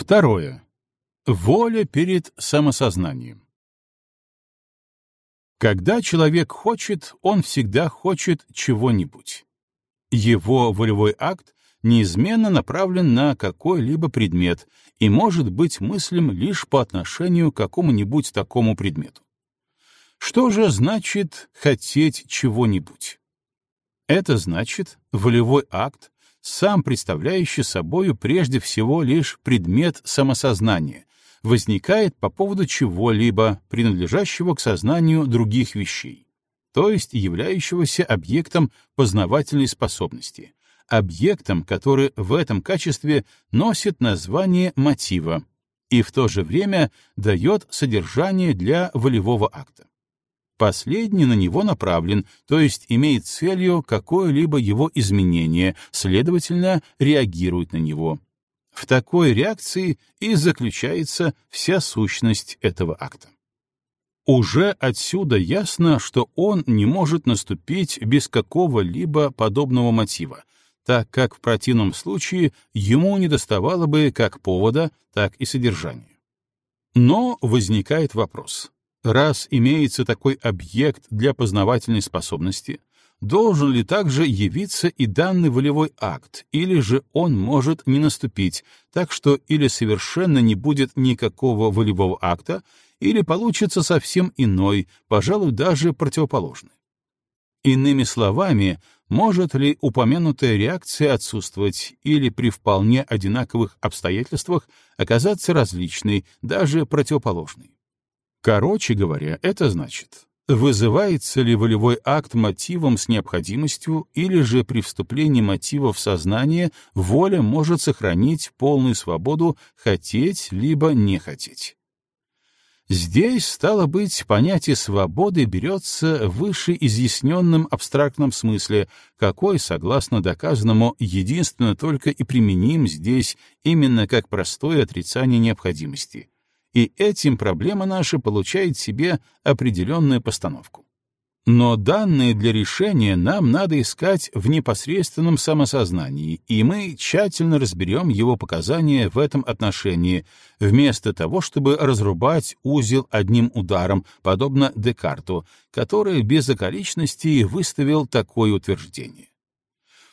Второе. Воля перед самосознанием. Когда человек хочет, он всегда хочет чего-нибудь. Его волевой акт неизменно направлен на какой-либо предмет и может быть мыслим лишь по отношению к какому-нибудь такому предмету. Что же значит «хотеть чего-нибудь»? Это значит волевой акт, сам представляющий собою прежде всего лишь предмет самосознания, возникает по поводу чего-либо, принадлежащего к сознанию других вещей, то есть являющегося объектом познавательной способности, объектом, который в этом качестве носит название мотива и в то же время дает содержание для волевого акта. Последний на него направлен, то есть имеет целью какое-либо его изменение, следовательно, реагирует на него. В такой реакции и заключается вся сущность этого акта. Уже отсюда ясно, что он не может наступить без какого-либо подобного мотива, так как в противном случае ему не доставало бы как повода, так и содержания. Но возникает вопрос. Раз имеется такой объект для познавательной способности, должен ли также явиться и данный волевой акт, или же он может не наступить, так что или совершенно не будет никакого волевого акта, или получится совсем иной, пожалуй, даже противоположный. Иными словами, может ли упомянутая реакция отсутствовать или при вполне одинаковых обстоятельствах оказаться различной, даже противоположной? Короче говоря, это значит, вызывается ли волевой акт мотивом с необходимостью или же при вступлении мотива в сознание воля может сохранить полную свободу хотеть либо не хотеть. Здесь, стало быть, понятие свободы берется в выше изъясненном абстрактном смысле, какой, согласно доказанному, единственно только и применим здесь именно как простое отрицание необходимости. И этим проблема наша получает себе определенную постановку. Но данные для решения нам надо искать в непосредственном самосознании, и мы тщательно разберем его показания в этом отношении, вместо того, чтобы разрубать узел одним ударом, подобно Декарту, который без околичностей выставил такое утверждение.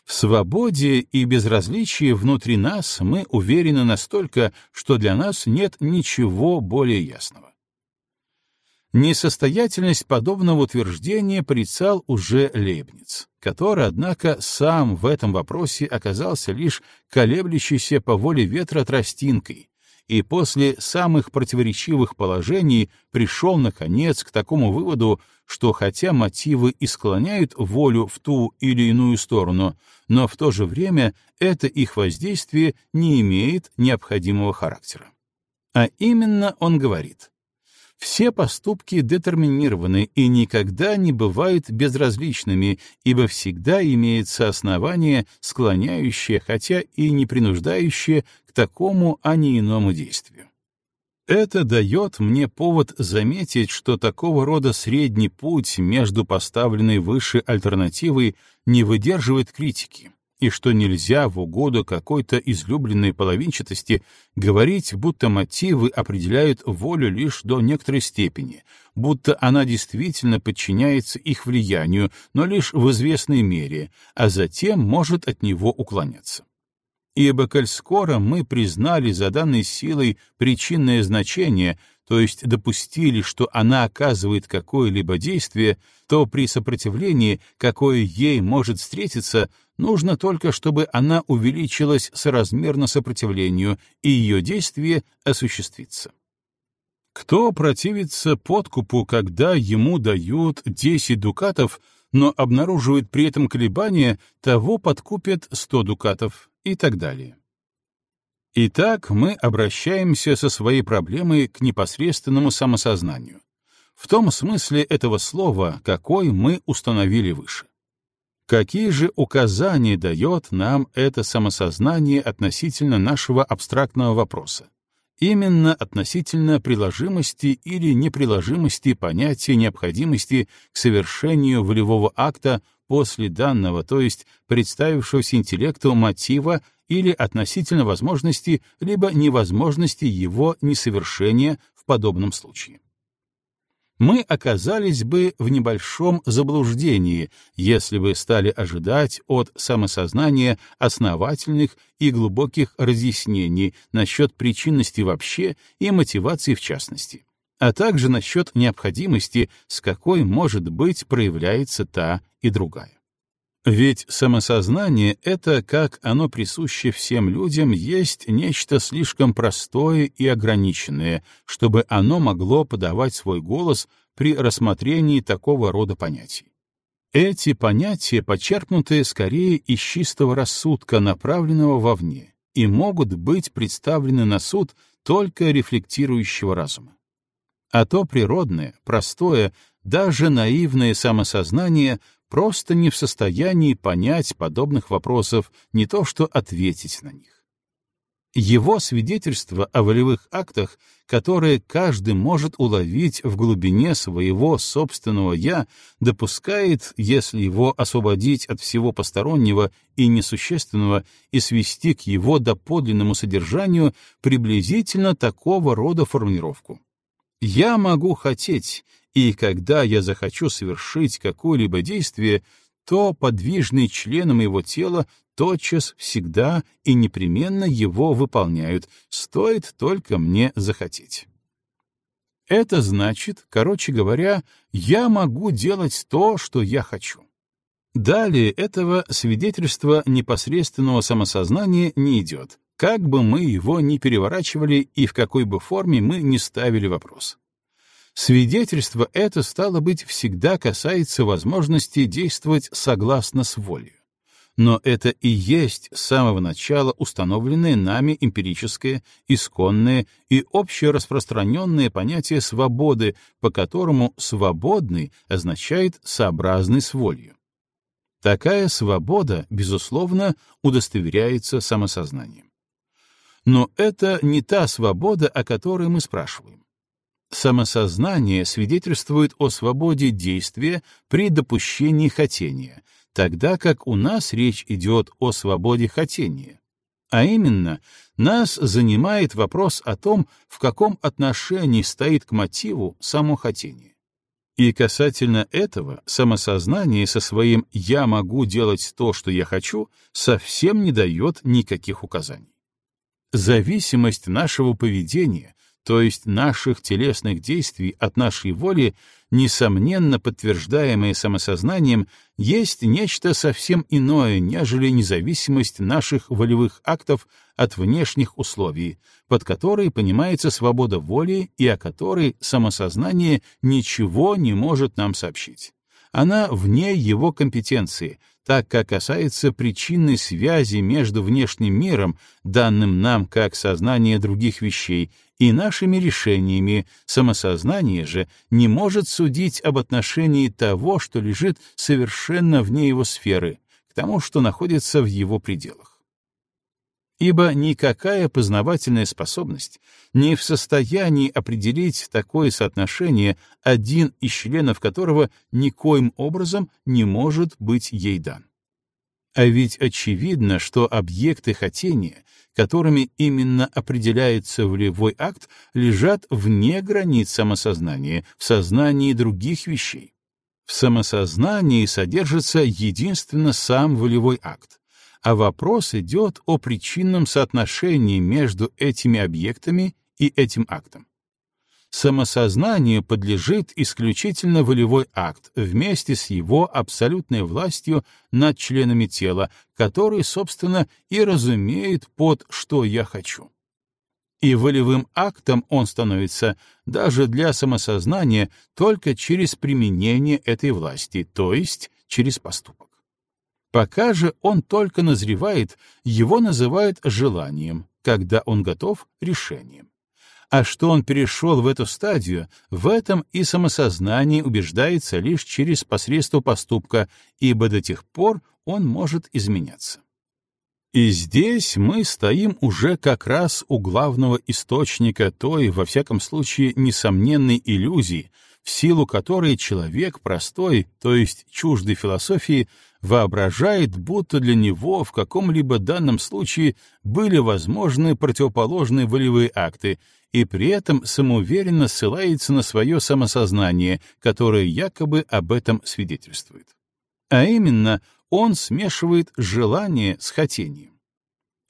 В свободе и безразличии внутри нас мы уверены настолько, что для нас нет ничего более ясного. Несостоятельность подобного утверждения порицал уже Лейбниц, который, однако, сам в этом вопросе оказался лишь колеблющейся по воле ветра тростинкой, и после самых противоречивых положений пришел, наконец, к такому выводу, что хотя мотивы и склоняют волю в ту или иную сторону, но в то же время это их воздействие не имеет необходимого характера. А именно он говорит — все поступки детерминированы и никогда не бывают безразличными, ибо всегда имеется основание, склоняющее, хотя и не принуждающее к такому, а не иному действию. Это дает мне повод заметить, что такого рода средний путь между поставленной выше альтернативой не выдерживает критики, и что нельзя в угоду какой-то излюбленной половинчатости говорить, будто мотивы определяют волю лишь до некоторой степени, будто она действительно подчиняется их влиянию, но лишь в известной мере, а затем может от него уклоняться. Ибо, коль скоро мы признали за данной силой причинное значение, то есть допустили, что она оказывает какое-либо действие, то при сопротивлении, какое ей может встретиться, нужно только, чтобы она увеличилась соразмерно сопротивлению, и ее действие осуществится. Кто противится подкупу, когда ему дают 10 дукатов, но обнаруживает при этом колебания, того подкупят 100 дукатов и так далее. Итак, мы обращаемся со своей проблемой к непосредственному самосознанию, в том смысле этого слова, какой мы установили выше. Какие же указания дает нам это самосознание относительно нашего абстрактного вопроса? Именно относительно приложимости или неприложимости понятия необходимости к совершению волевого акта после данного, то есть представившегося интеллекту мотива или относительно возможности либо невозможности его несовершения в подобном случае. Мы оказались бы в небольшом заблуждении, если бы стали ожидать от самосознания основательных и глубоких разъяснений насчет причинности вообще и мотивации в частности а также насчет необходимости, с какой, может быть, проявляется та и другая. Ведь самосознание — это, как оно присуще всем людям, есть нечто слишком простое и ограниченное, чтобы оно могло подавать свой голос при рассмотрении такого рода понятий. Эти понятия почерпнуты скорее из чистого рассудка, направленного вовне, и могут быть представлены на суд только рефлектирующего разума. А то природное, простое, даже наивное самосознание просто не в состоянии понять подобных вопросов, не то что ответить на них. Его свидетельство о волевых актах, которые каждый может уловить в глубине своего собственного «я», допускает, если его освободить от всего постороннего и несущественного и свести к его доподлинному содержанию приблизительно такого рода формулировку. Я могу хотеть, и когда я захочу совершить какое-либо действие, то подвижные члены моего тела тотчас всегда и непременно его выполняют, стоит только мне захотеть. Это значит, короче говоря, я могу делать то, что я хочу. Далее этого свидетельства непосредственного самосознания не идет, как бы мы его ни переворачивали и в какой бы форме мы ни ставили вопрос. Свидетельство это, стало быть, всегда касается возможности действовать согласно с волей. Но это и есть с самого начала установленное нами эмпирическое, исконное и общераспространенное понятие свободы, по которому «свободный» означает «сообразный с волей». Такая свобода, безусловно, удостоверяется самосознанием. Но это не та свобода, о которой мы спрашиваем. Самосознание свидетельствует о свободе действия при допущении хотения, тогда как у нас речь идет о свободе хотения. А именно, нас занимает вопрос о том, в каком отношении стоит к мотиву само хотение. И касательно этого самосознание со своим «я могу делать то, что я хочу» совсем не дает никаких указаний. Зависимость нашего поведения, то есть наших телесных действий от нашей воли, несомненно подтверждаемая самосознанием, есть нечто совсем иное, нежели независимость наших волевых актов от внешних условий, под которой понимается свобода воли и о которой самосознание ничего не может нам сообщить. Она вне его компетенции, так как касается причинной связи между внешним миром, данным нам как сознание других вещей, и нашими решениями, самосознание же не может судить об отношении того, что лежит совершенно вне его сферы, к тому, что находится в его пределах ибо никакая познавательная способность не в состоянии определить такое соотношение, один из членов которого никоим образом не может быть ей дан. А ведь очевидно, что объекты хотения, которыми именно определяется волевой акт, лежат вне границ самосознания, в сознании других вещей. В самосознании содержится единственно сам волевой акт, а вопрос идет о причинном соотношении между этими объектами и этим актом. Самосознанию подлежит исключительно волевой акт вместе с его абсолютной властью над членами тела, который, собственно, и разумеет под «что я хочу». И волевым актом он становится даже для самосознания только через применение этой власти, то есть через поступок. Пока же он только назревает, его называют желанием, когда он готов — решением. А что он перешел в эту стадию, в этом и самосознание убеждается лишь через посредство поступка, ибо до тех пор он может изменяться. И здесь мы стоим уже как раз у главного источника той, во всяком случае, несомненной иллюзии, в силу которой человек простой, то есть чуждой философии, воображает, будто для него в каком-либо данном случае были возможны противоположные волевые акты, и при этом самоуверенно ссылается на свое самосознание, которое якобы об этом свидетельствует. А именно, он смешивает желание с хотением.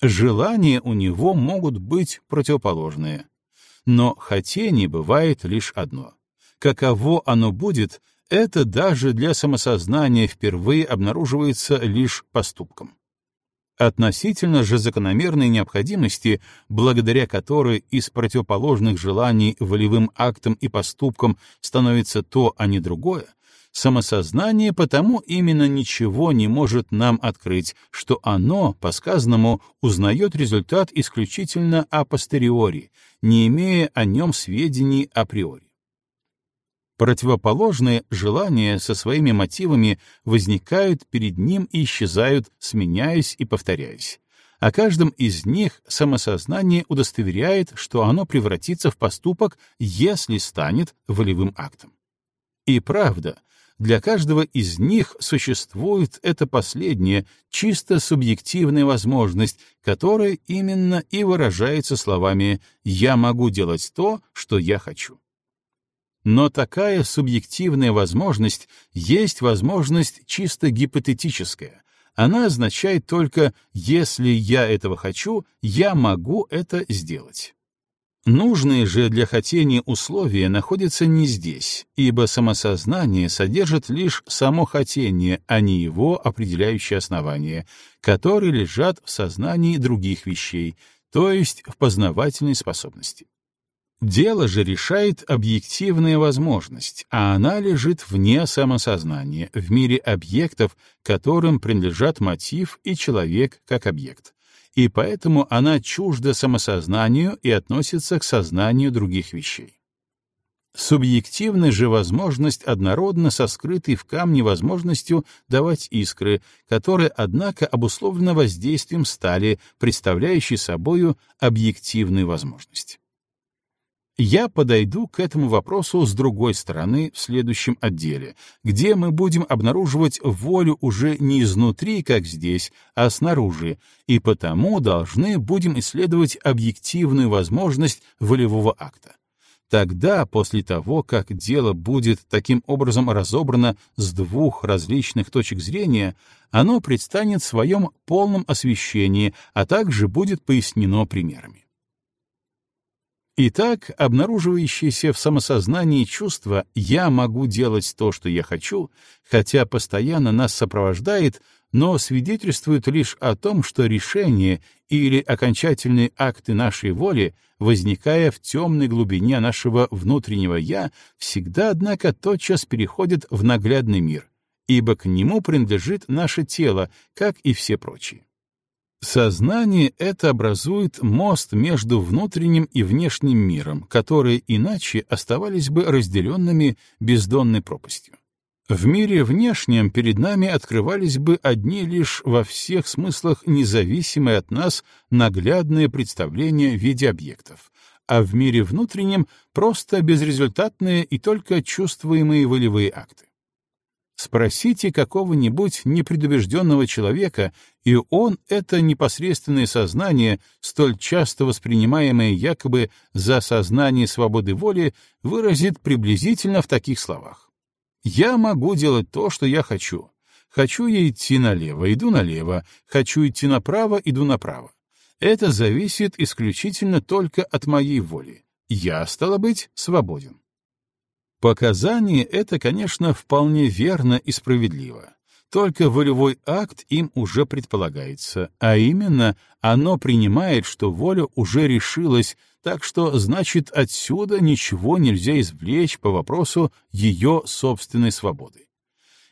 Желания у него могут быть противоположные, но хотение бывает лишь одно. Каково оно будет, это даже для самосознания впервые обнаруживается лишь поступком. Относительно же закономерной необходимости, благодаря которой из противоположных желаний волевым актом и поступком становится то, а не другое, самосознание потому именно ничего не может нам открыть, что оно, по сказанному, узнает результат исключительно апостериори, не имея о нем сведений априори. Противоположные желания со своими мотивами возникают перед ним и исчезают, сменяясь и повторяясь. О каждом из них самосознание удостоверяет, что оно превратится в поступок, если станет волевым актом. И правда, для каждого из них существует эта последняя, чисто субъективная возможность, которая именно и выражается словами «я могу делать то, что я хочу». Но такая субъективная возможность есть возможность чисто гипотетическая. Она означает только «если я этого хочу, я могу это сделать». Нужные же для хотения условия находятся не здесь, ибо самосознание содержит лишь само хотение, а не его определяющие основания, которые лежат в сознании других вещей, то есть в познавательной способности. Дело же решает объективная возможность, а она лежит вне самосознания, в мире объектов, которым принадлежат мотив и человек как объект. И поэтому она чужда самосознанию и относится к сознанию других вещей. Субъективная же возможность однородна со скрытой в камне возможностью давать искры, которая, однако, обусловлена воздействием стали, представляющей собою объективную возможность. Я подойду к этому вопросу с другой стороны в следующем отделе, где мы будем обнаруживать волю уже не изнутри, как здесь, а снаружи, и потому должны будем исследовать объективную возможность волевого акта. Тогда, после того, как дело будет таким образом разобрано с двух различных точек зрения, оно предстанет в своем полном освещении, а также будет пояснено примерами. Итак, обнаруживающееся в самосознании чувство «я могу делать то, что я хочу», хотя постоянно нас сопровождает, но свидетельствует лишь о том, что решение или окончательные акты нашей воли, возникая в темной глубине нашего внутреннего «я», всегда, однако, тотчас переходят в наглядный мир, ибо к нему принадлежит наше тело, как и все прочие. Сознание это образует мост между внутренним и внешним миром, которые иначе оставались бы разделенными бездонной пропастью. В мире внешнем перед нами открывались бы одни лишь во всех смыслах независимые от нас наглядные представления в виде объектов, а в мире внутреннем просто безрезультатные и только чувствуемые волевые акты. Спросите какого-нибудь непредубежденного человека, и он это непосредственное сознание, столь часто воспринимаемое якобы за сознание свободы воли, выразит приблизительно в таких словах. «Я могу делать то, что я хочу. Хочу я идти налево, иду налево. Хочу идти направо, иду направо. Это зависит исключительно только от моей воли. Я, стало быть, свободен». Показание это, конечно, вполне верно и справедливо. Только волевой акт им уже предполагается, а именно оно принимает, что воля уже решилась, так что, значит, отсюда ничего нельзя извлечь по вопросу ее собственной свободы.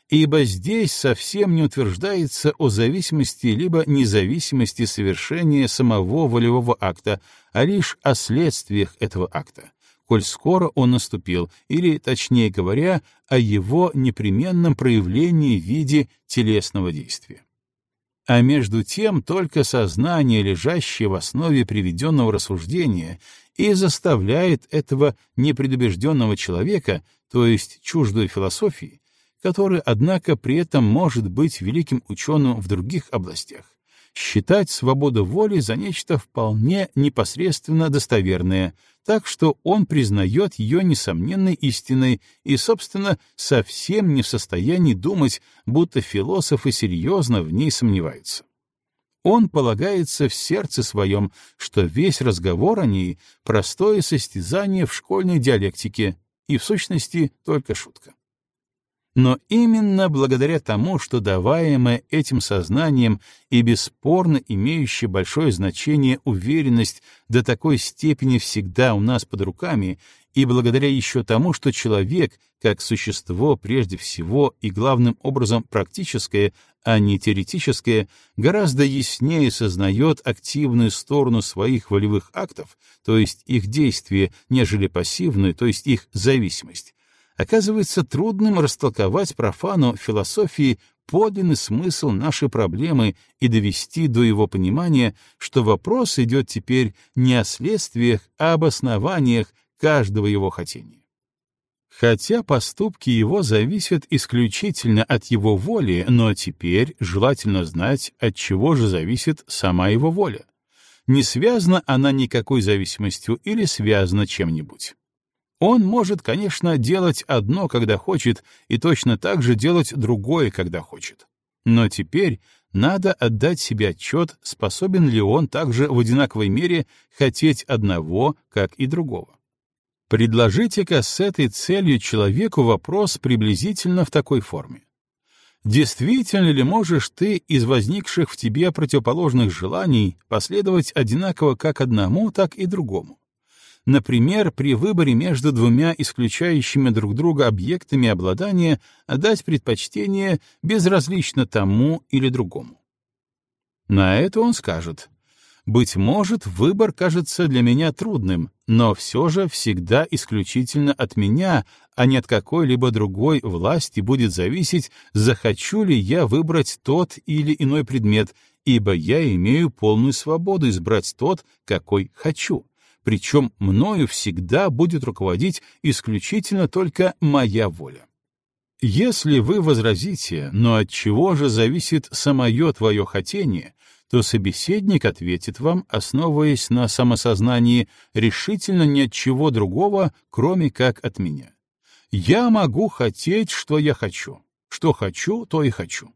Ибо здесь совсем не утверждается о зависимости либо независимости совершения самого волевого акта, а лишь о следствиях этого акта коль скоро он наступил, или, точнее говоря, о его непременном проявлении в виде телесного действия. А между тем только сознание, лежащее в основе приведенного рассуждения, и заставляет этого непредубежденного человека, то есть чуждую философии, который, однако, при этом может быть великим ученым в других областях, считать свободу воли за нечто вполне непосредственно достоверное, так что он признает ее несомненной истиной и, собственно, совсем не в состоянии думать, будто философы серьезно в ней сомневаются. Он полагается в сердце своем, что весь разговор о ней — простое состязание в школьной диалектике и, в сущности, только шутка. Но именно благодаря тому, что даваемое этим сознанием и бесспорно имеющее большое значение уверенность до такой степени всегда у нас под руками, и благодаря еще тому, что человек, как существо прежде всего и главным образом практическое, а не теоретическое, гораздо яснее сознает активную сторону своих волевых актов, то есть их действия, нежели пассивную, то есть их зависимость, оказывается трудным растолковать профану философии подлинный смысл нашей проблемы и довести до его понимания, что вопрос идет теперь не о следствиях, а об основаниях каждого его хотения. Хотя поступки его зависят исключительно от его воли, но теперь желательно знать, от чего же зависит сама его воля. Не связана она никакой зависимостью или связана чем-нибудь. Он может, конечно, делать одно, когда хочет, и точно так же делать другое, когда хочет. Но теперь надо отдать себе отчет, способен ли он также в одинаковой мере хотеть одного, как и другого. Предложите-ка с этой целью человеку вопрос приблизительно в такой форме. Действительно ли можешь ты из возникших в тебе противоположных желаний последовать одинаково как одному, так и другому? Например, при выборе между двумя исключающими друг друга объектами обладания отдать предпочтение безразлично тому или другому. На это он скажет, «Быть может, выбор кажется для меня трудным, но все же всегда исключительно от меня, а не от какой-либо другой власти будет зависеть, захочу ли я выбрать тот или иной предмет, ибо я имею полную свободу избрать тот, какой хочу» причем мною всегда будет руководить исключительно только моя воля. Если вы возразите, но от чего же зависит самое твое хотение, то собеседник ответит вам, основываясь на самосознании, решительно ни от чего другого, кроме как от меня. Я могу хотеть, что я хочу. Что хочу, то и хочу.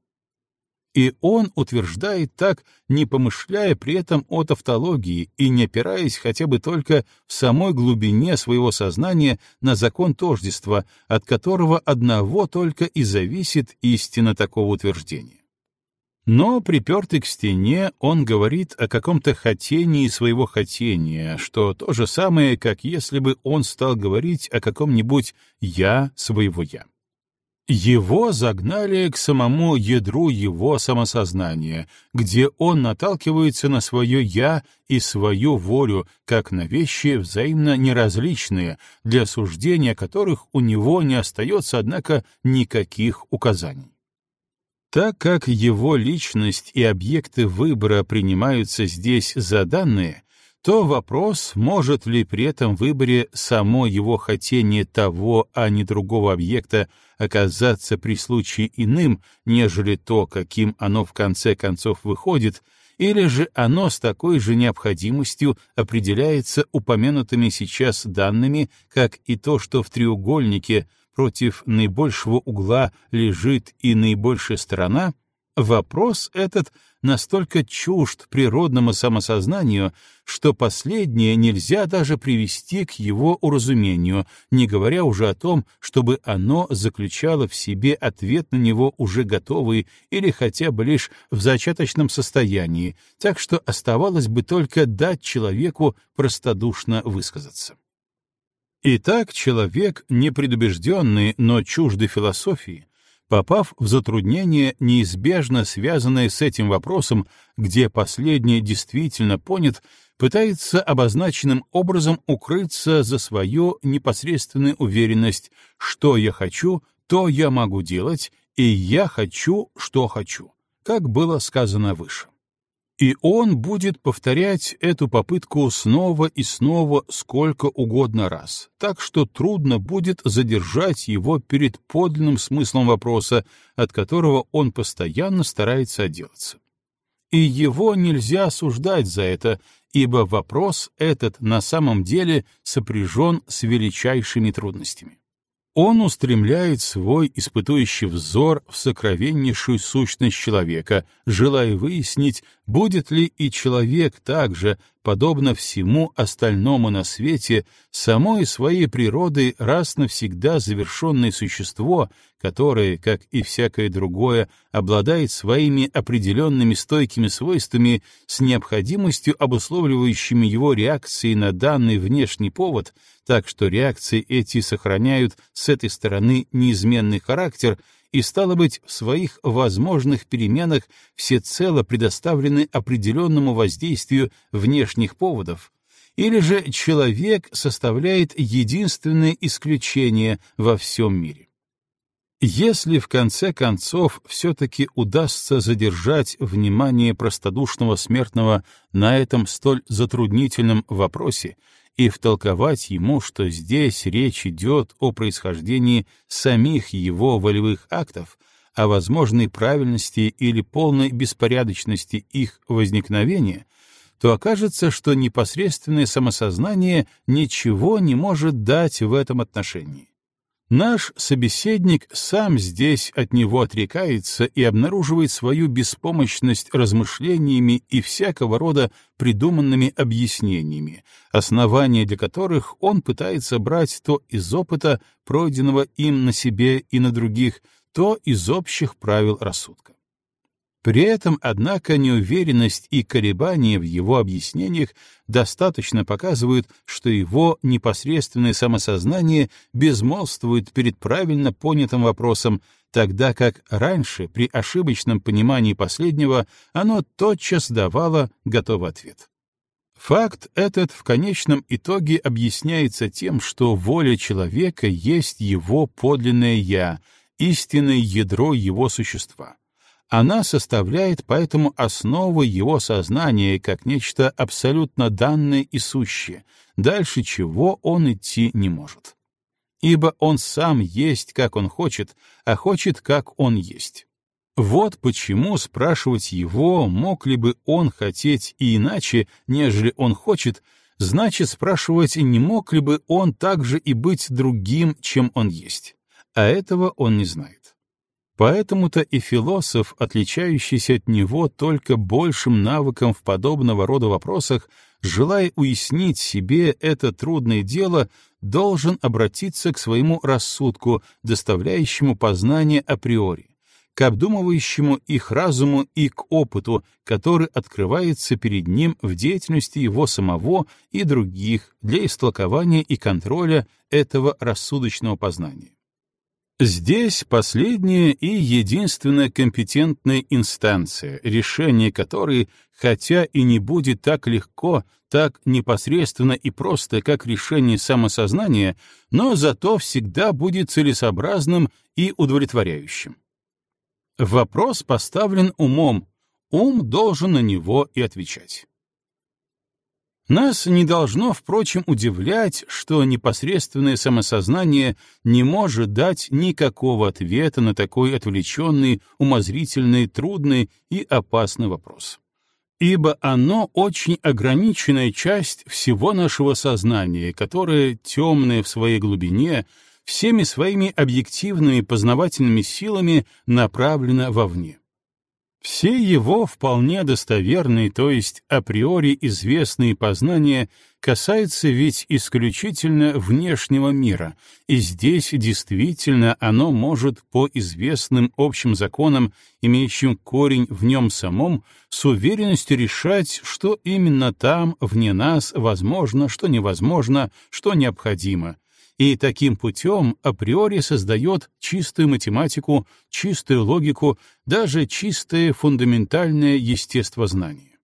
И он утверждает так, не помышляя при этом о тавтологии и не опираясь хотя бы только в самой глубине своего сознания на закон тождества, от которого одного только и зависит истина такого утверждения. Но, припертый к стене, он говорит о каком-то хотении своего хотения, что то же самое, как если бы он стал говорить о каком-нибудь «я» своего «я». Его загнали к самому ядру его самосознания, где он наталкивается на свое «я» и свою волю, как на вещи взаимно неразличные, для суждения которых у него не остается, однако, никаких указаний. Так как его личность и объекты выбора принимаются здесь за данные, то вопрос, может ли при этом выборе само его хотение того, а не другого объекта, оказаться при случае иным, нежели то, каким оно в конце концов выходит, или же оно с такой же необходимостью определяется упомянутыми сейчас данными, как и то, что в треугольнике против наибольшего угла лежит и наибольшая сторона, вопрос этот — настолько чужд природному самосознанию, что последнее нельзя даже привести к его уразумению, не говоря уже о том, чтобы оно заключало в себе ответ на него уже готовый или хотя бы лишь в зачаточном состоянии, так что оставалось бы только дать человеку простодушно высказаться. Итак, человек, непредубежденный, но чуждый философии, попав в затруднение, неизбежно связанное с этим вопросом, где последний действительно понят, пытается обозначенным образом укрыться за свою непосредственную уверенность, что я хочу, то я могу делать, и я хочу, что хочу, как было сказано выше. И он будет повторять эту попытку снова и снова сколько угодно раз, так что трудно будет задержать его перед подлинным смыслом вопроса, от которого он постоянно старается отделаться. И его нельзя осуждать за это, ибо вопрос этот на самом деле сопряжен с величайшими трудностями. Он устремляет свой испытующий взор в сокровеннейшую сущность человека, желая выяснить, будет ли и человек также, подобно всему остальному на свете, самой своей природой раз навсегда завершенное существо, которое, как и всякое другое, обладает своими определенными стойкими свойствами с необходимостью, обусловливающими его реакции на данный внешний повод, так что реакции эти сохраняют с этой стороны неизменный характер и, стало быть, в своих возможных переменах всецело предоставлены определенному воздействию внешних поводов, или же человек составляет единственное исключение во всем мире. Если в конце концов все-таки удастся задержать внимание простодушного смертного на этом столь затруднительном вопросе и втолковать ему, что здесь речь идет о происхождении самих его волевых актов, о возможной правильности или полной беспорядочности их возникновения, то окажется, что непосредственное самосознание ничего не может дать в этом отношении. Наш собеседник сам здесь от него отрекается и обнаруживает свою беспомощность размышлениями и всякого рода придуманными объяснениями, основания для которых он пытается брать то из опыта, пройденного им на себе и на других, то из общих правил рассудка. При этом, однако, неуверенность и колебания в его объяснениях достаточно показывают, что его непосредственное самосознание безмолвствует перед правильно понятым вопросом, тогда как раньше, при ошибочном понимании последнего, оно тотчас давало готовый ответ. Факт этот в конечном итоге объясняется тем, что воля человека есть его подлинное «я», истинное ядро его существа. Она составляет поэтому основу его сознания как нечто абсолютно данное и сущее, дальше чего он идти не может. Ибо он сам есть, как он хочет, а хочет, как он есть. Вот почему спрашивать его, мог ли бы он хотеть и иначе, нежели он хочет, значит спрашивать, не мог ли бы он также и быть другим, чем он есть. А этого он не знает. Поэтому-то и философ, отличающийся от него только большим навыком в подобного рода вопросах, желая уяснить себе это трудное дело, должен обратиться к своему рассудку, доставляющему познание априори, к обдумывающему их разуму и к опыту, который открывается перед ним в деятельности его самого и других для истолкования и контроля этого рассудочного познания. Здесь последняя и единственная компетентная инстанция, решение которой, хотя и не будет так легко, так непосредственно и просто, как решение самосознания, но зато всегда будет целесообразным и удовлетворяющим. Вопрос поставлен умом, ум должен на него и отвечать. Нас не должно, впрочем, удивлять, что непосредственное самосознание не может дать никакого ответа на такой отвлеченный, умозрительный, трудный и опасный вопрос. Ибо оно очень ограниченная часть всего нашего сознания, которое, темное в своей глубине, всеми своими объективными познавательными силами направлено вовне. Все его вполне достоверные, то есть априори известные познания касаются ведь исключительно внешнего мира, и здесь действительно оно может по известным общим законам, имеющим корень в нем самом, с уверенностью решать, что именно там, вне нас, возможно, что невозможно, что необходимо, и таким путем априори создает чистую математику, чистую логику, даже чистое фундаментальное естествознание.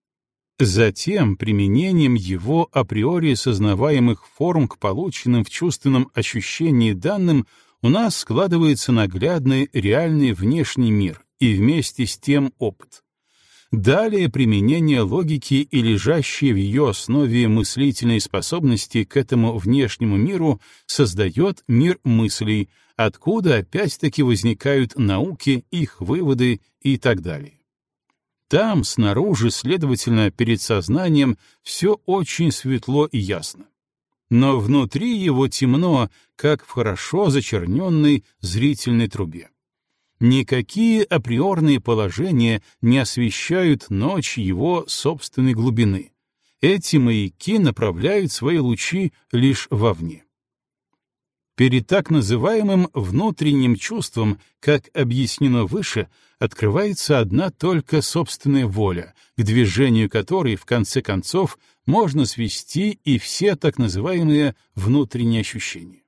Затем применением его априори сознаваемых форм к полученным в чувственном ощущении данным у нас складывается наглядный реальный внешний мир и вместе с тем опыт. Далее применение логики и лежащие в ее основе мыслительные способности к этому внешнему миру создает мир мыслей, откуда опять-таки возникают науки, их выводы и так далее. Там, снаружи, следовательно, перед сознанием, все очень светло и ясно. Но внутри его темно, как в хорошо зачерненной зрительной трубе. Никакие априорные положения не освещают ночь его собственной глубины. Эти маяки направляют свои лучи лишь вовне. Перед так называемым внутренним чувством, как объяснено выше, открывается одна только собственная воля, к движению которой, в конце концов, можно свести и все так называемые внутренние ощущения.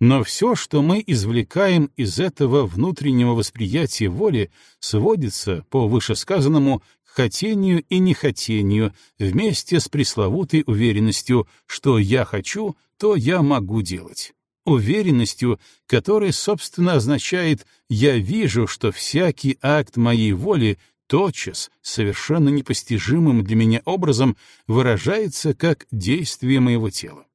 Но все, что мы извлекаем из этого внутреннего восприятия воли, сводится, по вышесказанному, к хотению и нехотению, вместе с пресловутой уверенностью, что я хочу, то я могу делать. Уверенностью, которая, собственно, означает «я вижу, что всякий акт моей воли тотчас, совершенно непостижимым для меня образом, выражается как действие моего тела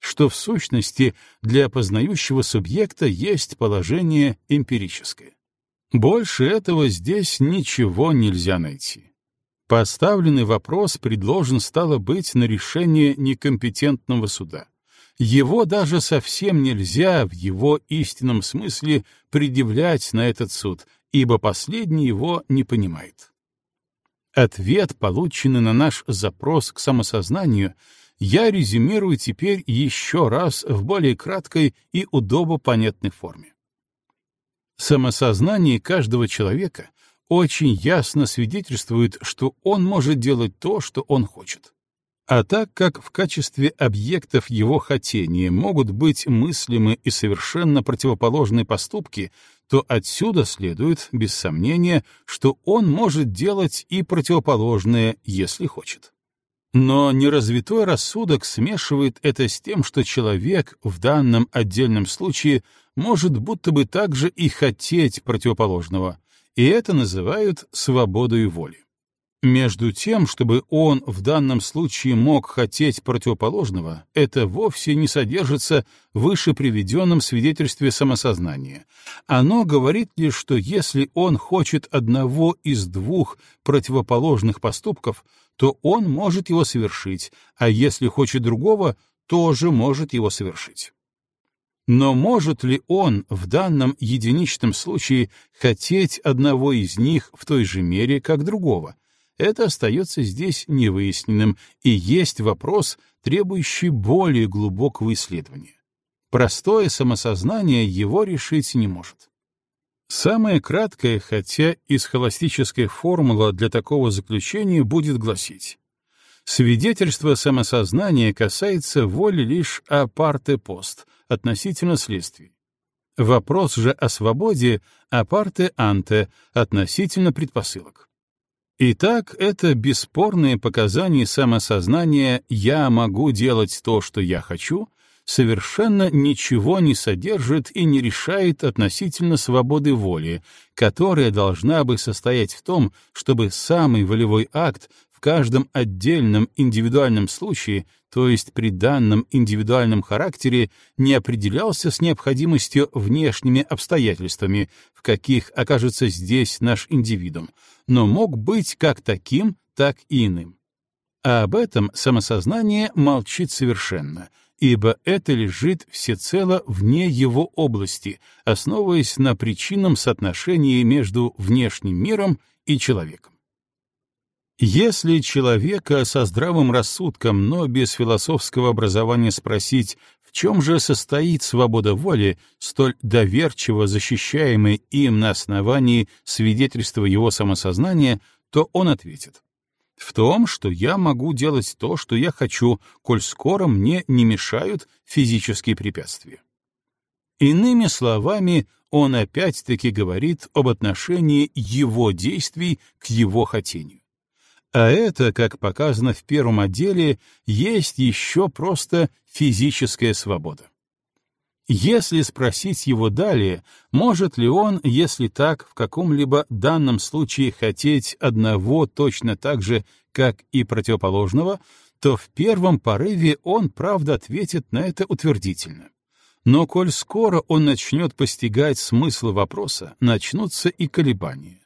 что в сущности для познающего субъекта есть положение эмпирическое. Больше этого здесь ничего нельзя найти. Поставленный вопрос предложен стало быть на решение некомпетентного суда. Его даже совсем нельзя в его истинном смысле предъявлять на этот суд, ибо последний его не понимает. Ответ, полученный на наш запрос к самосознанию, я резюмирую теперь еще раз в более краткой и удобно понятной форме. Самосознание каждого человека очень ясно свидетельствует, что он может делать то, что он хочет. А так как в качестве объектов его хотения могут быть мыслимы и совершенно противоположные поступки, то отсюда следует, без сомнения, что он может делать и противоположное, если хочет. Но неразвитой рассудок смешивает это с тем, что человек в данном отдельном случае может будто бы также и хотеть противоположного, и это называют свободой воли. Между тем, чтобы он в данном случае мог хотеть противоположного, это вовсе не содержится в выше приведенном свидетельстве самосознания. Оно говорит лишь, что если он хочет одного из двух противоположных поступков, то он может его совершить, а если хочет другого, тоже может его совершить. Но может ли он в данном единичном случае хотеть одного из них в той же мере, как другого? Это остается здесь невыясненным, и есть вопрос, требующий более глубокого исследования. Простое самосознание его решить не может. Самая краткая, хотя и схоластическая формула для такого заключения будет гласить Свидетельство самосознания касается воли лишь о парте пост, относительно следствий. Вопрос же о свободе о парте анте, относительно предпосылок. Итак, это бесспорные показания самосознания «я могу делать то, что я хочу», совершенно ничего не содержит и не решает относительно свободы воли, которая должна бы состоять в том, чтобы самый волевой акт в каждом отдельном индивидуальном случае, то есть при данном индивидуальном характере, не определялся с необходимостью внешними обстоятельствами, в каких окажется здесь наш индивидуум, но мог быть как таким, так и иным. А об этом самосознание молчит совершенно — ибо это лежит всецело вне его области, основываясь на причинном соотношении между внешним миром и человеком. Если человека со здравым рассудком, но без философского образования спросить, в чем же состоит свобода воли, столь доверчиво защищаемая им на основании свидетельства его самосознания, то он ответит в том, что я могу делать то, что я хочу, коль скоро мне не мешают физические препятствия. Иными словами, он опять-таки говорит об отношении его действий к его хотению. А это, как показано в первом отделе, есть еще просто физическая свобода. Если спросить его далее, может ли он, если так, в каком-либо данном случае хотеть одного точно так же, как и противоположного, то в первом порыве он, правда, ответит на это утвердительно. Но коль скоро он начнет постигать смысл вопроса, начнутся и колебания.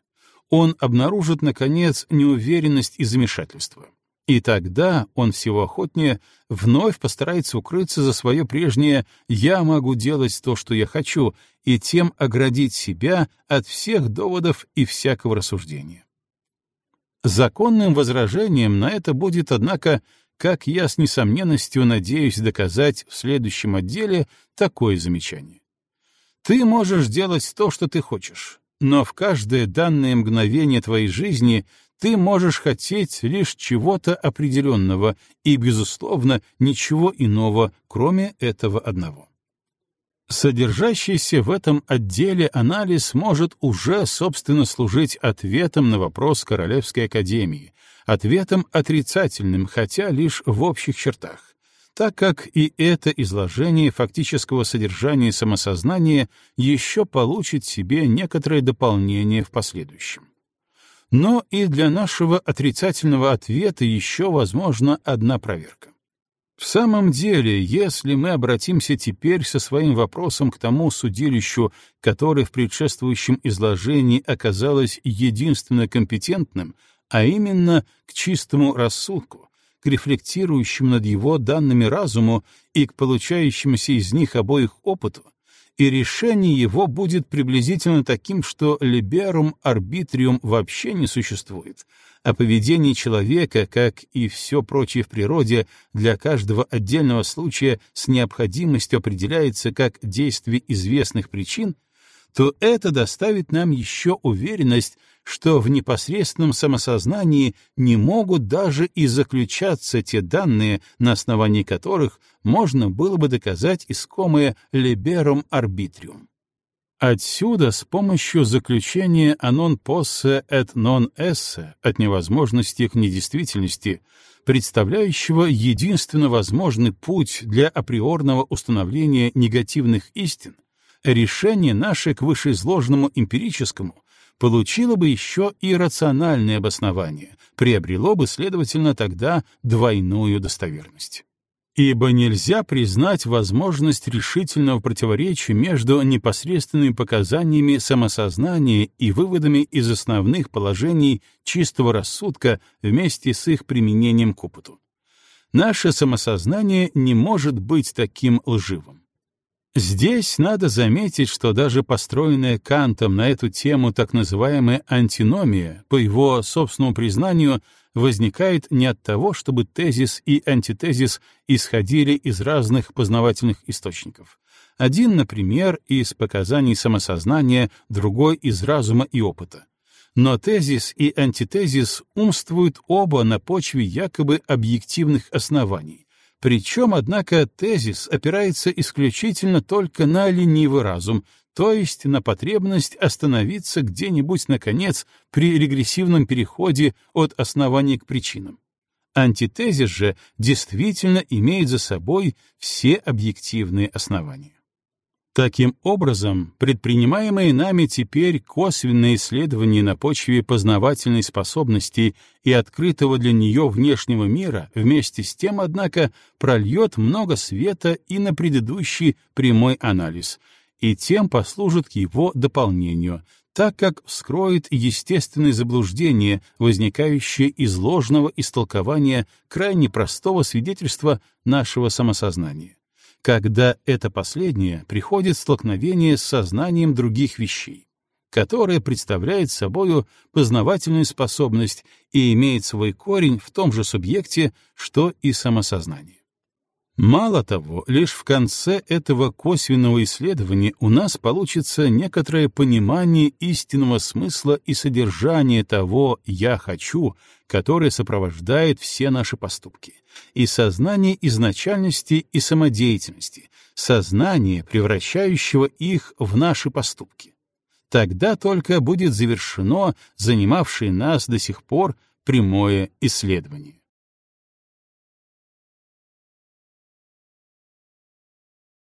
Он обнаружит, наконец, неуверенность и замешательство. И тогда он всего охотнее вновь постарается укрыться за свое прежнее «я могу делать то, что я хочу», и тем оградить себя от всех доводов и всякого рассуждения. Законным возражением на это будет, однако, как я с несомненностью надеюсь доказать в следующем отделе, такое замечание. Ты можешь делать то, что ты хочешь, но в каждое данное мгновение твоей жизни ты можешь хотеть лишь чего-то определенного и, безусловно, ничего иного, кроме этого одного. Содержащийся в этом отделе анализ может уже, собственно, служить ответом на вопрос Королевской академии, ответом отрицательным, хотя лишь в общих чертах, так как и это изложение фактического содержания самосознания еще получит себе некоторое дополнение в последующем. Но и для нашего отрицательного ответа еще возможна одна проверка. В самом деле, если мы обратимся теперь со своим вопросом к тому судилищу, которое в предшествующем изложении оказалось единственно компетентным, а именно к чистому рассудку, к рефлектирующему над его данными разуму и к получающемуся из них обоих опыту, и решение его будет приблизительно таким, что либерум арбитриум вообще не существует, а поведение человека, как и все прочее в природе, для каждого отдельного случая с необходимостью определяется как действие известных причин, то это доставит нам еще уверенность, что в непосредственном самосознании не могут даже и заключаться те данные, на основании которых можно было бы доказать искомое liberum arbitrium. Отсюда с помощью заключения «anon posse et non esse» от невозможности к недействительности, представляющего единственно возможный путь для априорного установления негативных истин, решение наше к вышеизложенному эмпирическому получило бы еще и рациональное обоснование, приобрело бы, следовательно, тогда двойную достоверность. Ибо нельзя признать возможность решительного противоречия между непосредственными показаниями самосознания и выводами из основных положений чистого рассудка вместе с их применением к опыту. Наше самосознание не может быть таким лживым. Здесь надо заметить, что даже построенная Кантом на эту тему так называемая антиномия, по его собственному признанию, возникает не от того, чтобы тезис и антитезис исходили из разных познавательных источников. Один, например, из показаний самосознания, другой — из разума и опыта. Но тезис и антитезис умствуют оба на почве якобы объективных оснований, причем, однако, тезис опирается исключительно только на ленивый разум, то есть на потребность остановиться где-нибудь, наконец, при регрессивном переходе от основания к причинам. Антитезис же действительно имеет за собой все объективные основания. Таким образом, предпринимаемые нами теперь косвенные исследования на почве познавательной способности и открытого для нее внешнего мира вместе с тем, однако, прольет много света и на предыдущий прямой анализ, и тем послужит к его дополнению, так как вскроет естественные заблуждения, возникающие из ложного истолкования крайне простого свидетельства нашего самосознания когда это последнее приходит в столкновение с сознанием других вещей, которое представляет собою познавательную способность и имеет свой корень в том же субъекте, что и самосознание. Мало того, лишь в конце этого косвенного исследования у нас получится некоторое понимание истинного смысла и содержания того «я хочу», которое сопровождает все наши поступки, и сознание изначальности и самодеятельности, сознание, превращающего их в наши поступки. Тогда только будет завершено занимавшее нас до сих пор прямое исследование.